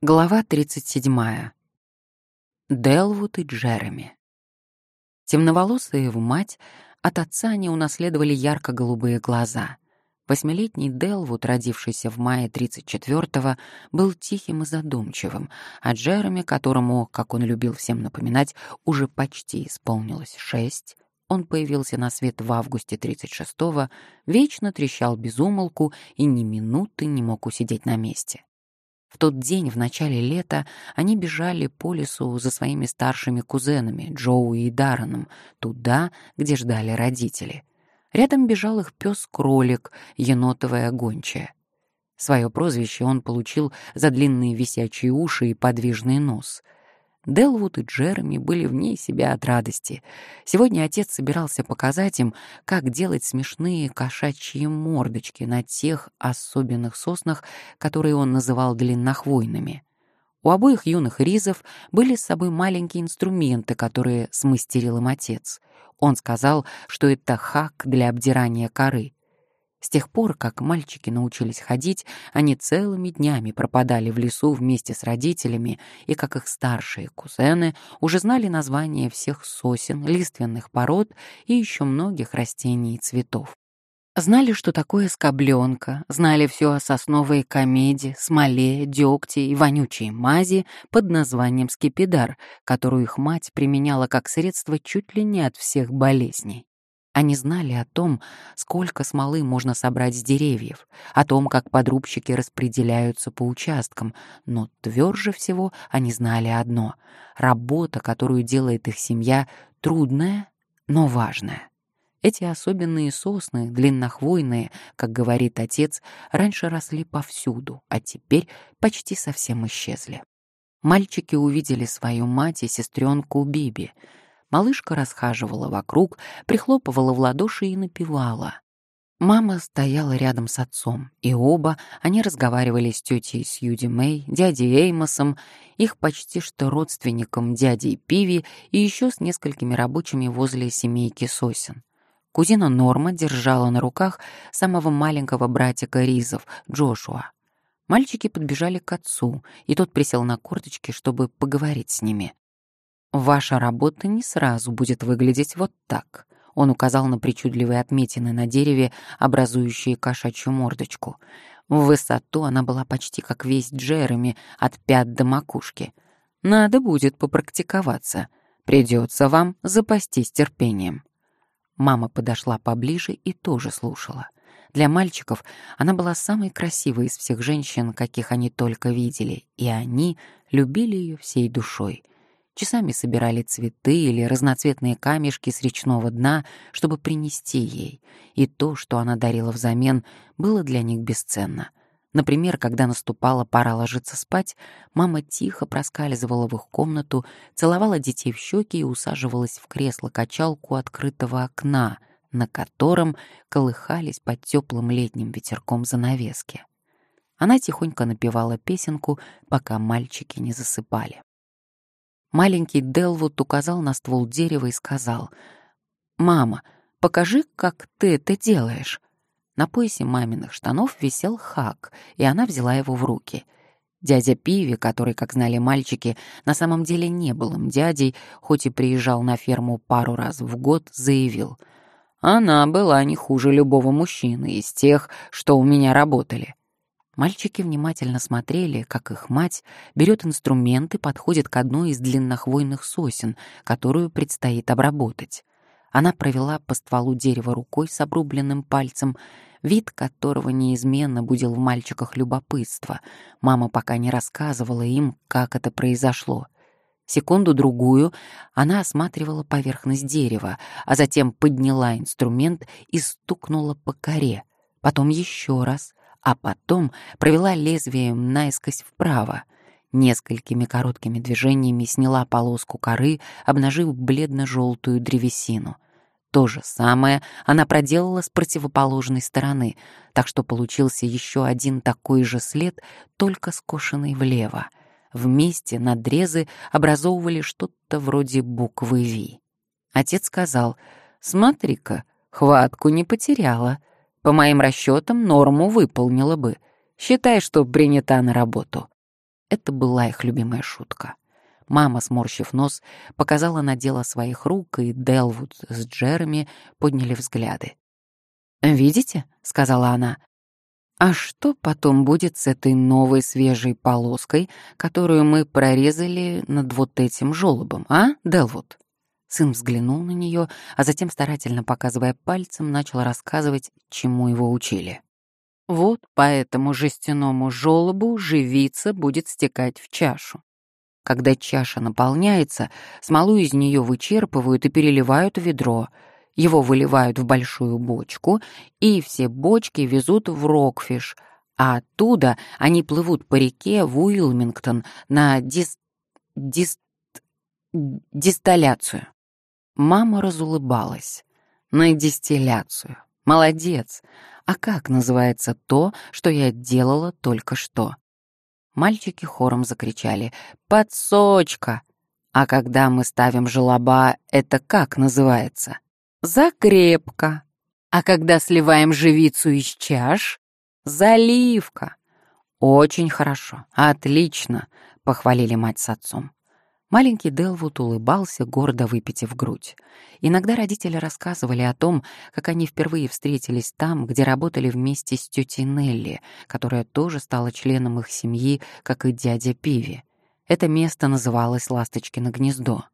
Глава 37. Делвуд и Джереми. Темноволосые в мать, от отца они унаследовали ярко-голубые глаза. Восьмилетний Делвуд, родившийся в мае 34-го, был тихим и задумчивым, а Джереми, которому, как он любил всем напоминать, уже почти исполнилось шесть, он появился на свет в августе 36-го, вечно трещал без умолку и ни минуты не мог усидеть на месте. В тот день, в начале лета, они бежали по лесу за своими старшими кузенами, Джоуи и Дарреном, туда, где ждали родители. Рядом бежал их пес-кролик, енотовая гончая. Свое прозвище он получил за длинные висячие уши и подвижный нос — Делвуд и Джереми были вне себя от радости. Сегодня отец собирался показать им, как делать смешные кошачьи мордочки на тех особенных соснах, которые он называл длиннохвойными. У обоих юных ризов были с собой маленькие инструменты, которые смастерил им отец. Он сказал, что это хак для обдирания коры — с тех пор, как мальчики научились ходить, они целыми днями пропадали в лесу вместе с родителями, и, как их старшие кузены, уже знали названия всех сосен, лиственных пород и еще многих растений и цветов. Знали, что такое скобленка, знали все о сосновой комеде, смоле, дегте и вонючей мази под названием скипидар, которую их мать применяла как средство чуть ли не от всех болезней. Они знали о том, сколько смолы можно собрать с деревьев, о том, как подрубщики распределяются по участкам, но тверже всего они знали одно — работа, которую делает их семья, трудная, но важная. Эти особенные сосны, длиннохвойные, как говорит отец, раньше росли повсюду, а теперь почти совсем исчезли. Мальчики увидели свою мать и сестренку Биби — Малышка расхаживала вокруг, прихлопывала в ладоши и напевала. Мама стояла рядом с отцом, и оба они разговаривали с тетей Сьюди Мэй, дядей Эймосом, их почти что родственником дядей Пиви и еще с несколькими рабочими возле семейки сосен. Кузина Норма держала на руках самого маленького братика Ризов, Джошуа. Мальчики подбежали к отцу, и тот присел на корточки, чтобы поговорить с ними. Ваша работа не сразу будет выглядеть вот так. Он указал на причудливые отметины на дереве, образующие кошачью мордочку. В высоту она была почти как весь Джереми от пят до макушки. Надо будет попрактиковаться. Придется вам запастись терпением. Мама подошла поближе и тоже слушала. Для мальчиков она была самой красивой из всех женщин, каких они только видели, и они любили ее всей душой — часами собирали цветы или разноцветные камешки с речного дна, чтобы принести ей, и то, что она дарила взамен, было для них бесценно. Например, когда наступала пора ложиться спать, мама тихо проскальзывала в их комнату, целовала детей в щеки и усаживалась в кресло-качалку открытого окна, на котором колыхались под теплым летним ветерком занавески. Она тихонько напевала песенку, пока мальчики не засыпали. Маленький Делвуд указал на ствол дерева и сказал, «Мама, покажи, как ты это делаешь». На поясе маминых штанов висел хак, и она взяла его в руки. Дядя Пиви, который, как знали мальчики, на самом деле не был им дядей, хоть и приезжал на ферму пару раз в год, заявил, «Она была не хуже любого мужчины из тех, что у меня работали. Мальчики внимательно смотрели, как их мать берет инструмент и подходит к одной из длиннохвойных сосен, которую предстоит обработать. Она провела по стволу дерева рукой с обрубленным пальцем, вид которого неизменно будил в мальчиках любопытство. Мама пока не рассказывала им, как это произошло. Секунду-другую она осматривала поверхность дерева, а затем подняла инструмент и стукнула по коре. Потом еще раз, а потом провела лезвием наискось вправо. Несколькими короткими движениями сняла полоску коры, обнажив бледно-желтую древесину. То же самое она проделала с противоположной стороны, так что получился еще один такой же след, только скошенный влево. Вместе надрезы образовывали что-то вроде буквы «Ви». Отец сказал, «Смотри-ка, хватку не потеряла. По моим расчетам, норму выполнила бы. Считай, что принята на работу. Это была их любимая шутка. Мама, сморщив нос, показала на дело своих рук, и Делвуд с Джереми подняли взгляды. «Видите?» — сказала она. «А что потом будет с этой новой свежей полоской, которую мы прорезали над вот этим желобом, а, Делвуд?» Сын взглянул на нее, а затем, старательно показывая пальцем, начал рассказывать, чему его учили. Вот по этому жестяному желобу живица будет стекать в чашу. Когда чаша наполняется, смолу из нее вычерпывают и переливают в ведро. Его выливают в большую бочку, и все бочки везут в Рокфиш, а оттуда они плывут по реке в Уилмингтон на дис... дис... дистилляцию. Мама разулыбалась. На дистилляцию. Молодец. А как называется то, что я делала только что? Мальчики хором закричали «Подсочка!» А когда мы ставим желоба, это как называется? Закрепка. А когда сливаем живицу из чаш? Заливка. Очень хорошо, отлично, похвалили мать с отцом. Маленький Делвуд улыбался, гордо выпитив грудь. Иногда родители рассказывали о том, как они впервые встретились там, где работали вместе с тетей Нелли, которая тоже стала членом их семьи, как и дядя Пиви. Это место называлось «Ласточкино гнездо».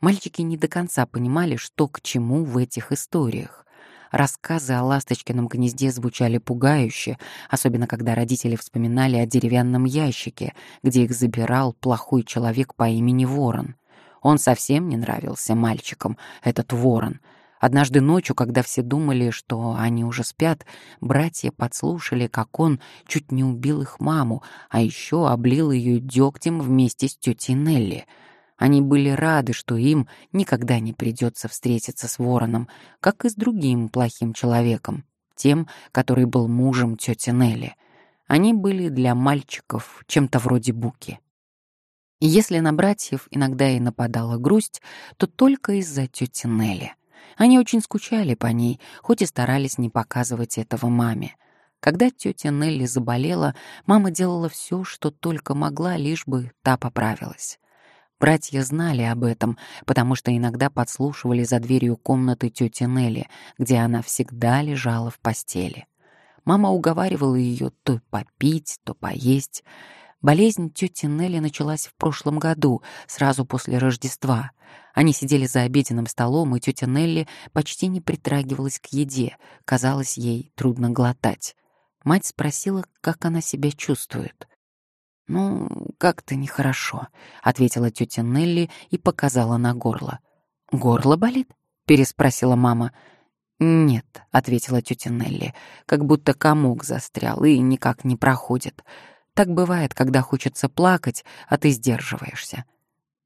Мальчики не до конца понимали, что к чему в этих историях. Рассказы о ласточкином гнезде звучали пугающе, особенно когда родители вспоминали о деревянном ящике, где их забирал плохой человек по имени Ворон. Он совсем не нравился мальчикам, этот Ворон. Однажды ночью, когда все думали, что они уже спят, братья подслушали, как он чуть не убил их маму, а еще облил ее дегтем вместе с тетей Нелли — они были рады, что им никогда не придется встретиться с вороном, как и с другим плохим человеком, тем, который был мужем тети Нелли. Они были для мальчиков чем-то вроде буки. Если на братьев иногда и нападала грусть, то только из-за тети Нелли. Они очень скучали по ней, хоть и старались не показывать этого маме. Когда тетя Нелли заболела, мама делала все, что только могла, лишь бы та поправилась. Братья знали об этом, потому что иногда подслушивали за дверью комнаты тети Нелли, где она всегда лежала в постели. Мама уговаривала ее то попить, то поесть. Болезнь тети Нелли началась в прошлом году, сразу после Рождества. Они сидели за обеденным столом, и тетя Нелли почти не притрагивалась к еде, казалось ей трудно глотать. Мать спросила, как она себя чувствует. «Ну, как-то нехорошо», — ответила тетя Нелли и показала на горло. «Горло болит?» — переспросила мама. «Нет», — ответила тетя Нелли, как будто комок застрял и никак не проходит. Так бывает, когда хочется плакать, а ты сдерживаешься.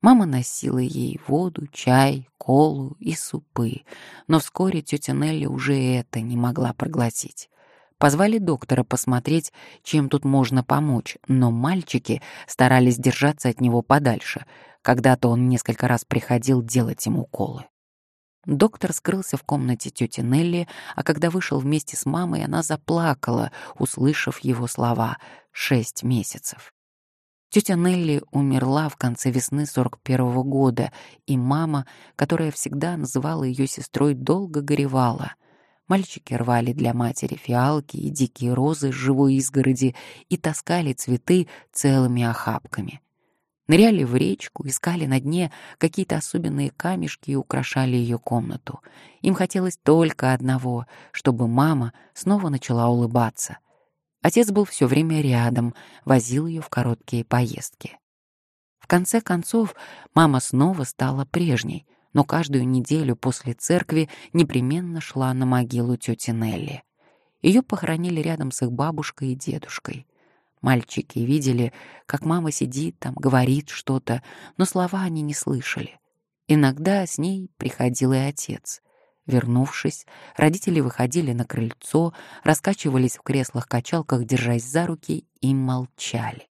Мама носила ей воду, чай, колу и супы, но вскоре тетя Нелли уже это не могла проглотить. Позвали доктора посмотреть, чем тут можно помочь, но мальчики старались держаться от него подальше. Когда-то он несколько раз приходил делать ему уколы. Доктор скрылся в комнате тети Нелли, а когда вышел вместе с мамой, она заплакала, услышав его слова «шесть месяцев». Тетя Нелли умерла в конце весны 41-го года, и мама, которая всегда называла ее сестрой, долго горевала. Мальчики рвали для матери фиалки и дикие розы с живой изгороди и таскали цветы целыми охапками. Ныряли в речку, искали на дне какие-то особенные камешки и украшали ее комнату. Им хотелось только одного, чтобы мама снова начала улыбаться. Отец был все время рядом, возил ее в короткие поездки. В конце концов, мама снова стала прежней — но каждую неделю после церкви непременно шла на могилу тети Нелли. Ее похоронили рядом с их бабушкой и дедушкой. Мальчики видели, как мама сидит там, говорит что-то, но слова они не слышали. Иногда с ней приходил и отец. Вернувшись, родители выходили на крыльцо, раскачивались в креслах-качалках, держась за руки, и молчали.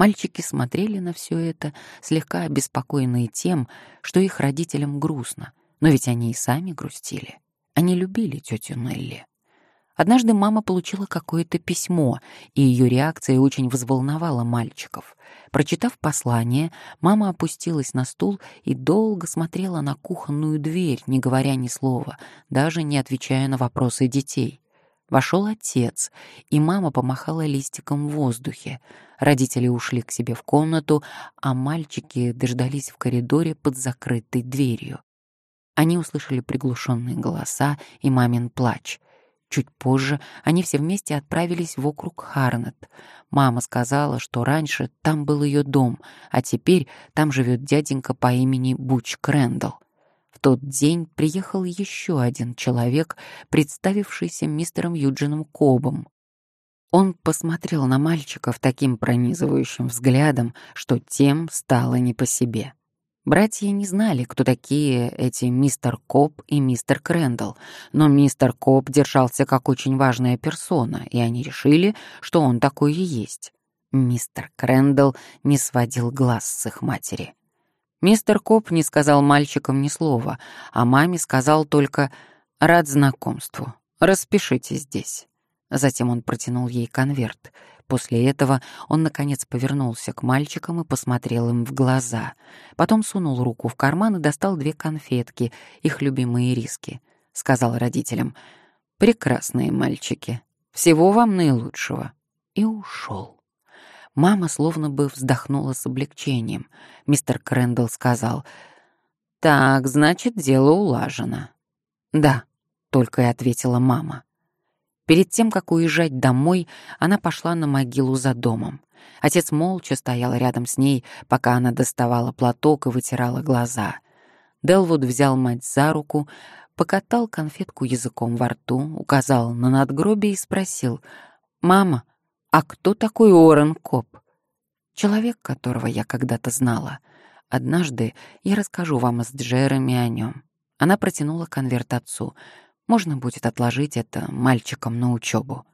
Мальчики смотрели на все это, слегка обеспокоенные тем, что их родителям грустно, но ведь они и сами грустили. Они любили тетю Нелли. Однажды мама получила какое-то письмо, и ее реакция очень взволновала мальчиков. Прочитав послание, мама опустилась на стул и долго смотрела на кухонную дверь, не говоря ни слова, даже не отвечая на вопросы детей. Вошел отец, и мама помахала листиком в воздухе. Родители ушли к себе в комнату, а мальчики дождались в коридоре под закрытой дверью. Они услышали приглушенные голоса и мамин плач — Чуть позже они все вместе отправились в округ Харнет. Мама сказала, что раньше там был ее дом, а теперь там живет дяденька по имени Буч Крэндалл. Тот день приехал еще один человек, представившийся мистером Юджином Кобом. Он посмотрел на мальчиков таким пронизывающим взглядом, что тем стало не по себе. Братья не знали, кто такие эти мистер Коп и мистер Крэндалл, но мистер Коп держался как очень важная персона, и они решили, что он такой и есть. Мистер Крэндалл не сводил глаз с их матери. Мистер Коп не сказал мальчикам ни слова, а маме сказал только «рад знакомству, распишите здесь». Затем он протянул ей конверт. После этого он, наконец, повернулся к мальчикам и посмотрел им в глаза. Потом сунул руку в карман и достал две конфетки, их любимые риски. Сказал родителям, «Прекрасные мальчики, всего вам наилучшего». И ушел. Мама словно бы вздохнула с облегчением. Мистер Крэндалл сказал, «Так, значит, дело улажено». «Да», — только и ответила мама. Перед тем, как уезжать домой, она пошла на могилу за домом. Отец молча стоял рядом с ней, пока она доставала платок и вытирала глаза. Делвуд взял мать за руку, покатал конфетку языком во рту, указал на надгробие и спросил, «Мама, а кто такой Орен Коп?» «Человек, которого я когда-то знала. Однажды я расскажу вам с Джереми о нем». Она протянула конверт отцу — можно будет отложить это мальчикам на учебу.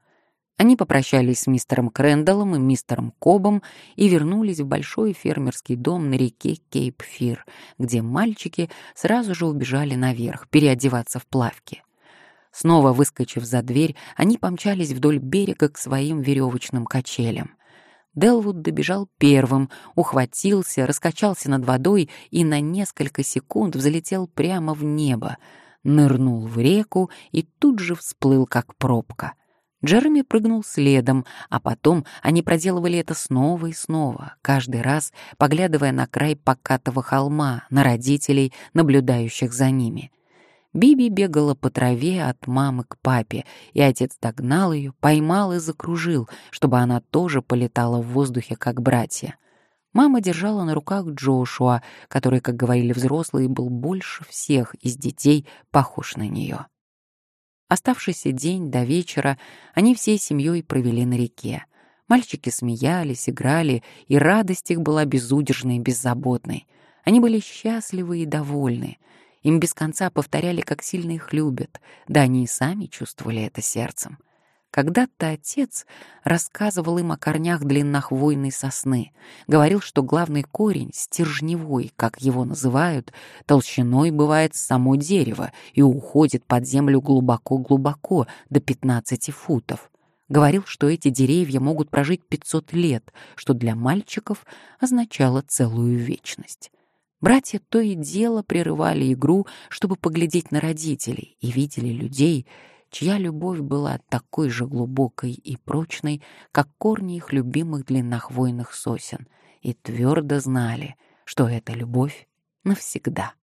Они попрощались с мистером Крэндаллом и мистером Кобом и вернулись в большой фермерский дом на реке Кейп-Фир, где мальчики сразу же убежали наверх переодеваться в плавки. Снова выскочив за дверь, они помчались вдоль берега к своим веревочным качелям. Делвуд добежал первым, ухватился, раскачался над водой и на несколько секунд взлетел прямо в небо — нырнул в реку и тут же всплыл, как пробка. Джереми прыгнул следом, а потом они проделывали это снова и снова, каждый раз поглядывая на край покатого холма, на родителей, наблюдающих за ними. Биби бегала по траве от мамы к папе, и отец догнал ее, поймал и закружил, чтобы она тоже полетала в воздухе, как братья. Мама держала на руках Джошуа, который, как говорили взрослые, был больше всех из детей похож на нее. Оставшийся день до вечера они всей семьей провели на реке. Мальчики смеялись, играли, и радость их была безудержной и беззаботной. Они были счастливы и довольны. Им без конца повторяли, как сильно их любят, да они и сами чувствовали это сердцем. Когда-то отец рассказывал им о корнях длиннохвойной сосны, говорил, что главный корень, стержневой, как его называют, толщиной бывает само дерево и уходит под землю глубоко-глубоко, до 15 футов. Говорил, что эти деревья могут прожить 500 лет, что для мальчиков означало целую вечность. Братья то и дело прерывали игру, чтобы поглядеть на родителей, и видели людей — чья любовь была такой же глубокой и прочной, как корни их любимых длиннохвойных сосен, и твердо знали, что эта любовь навсегда.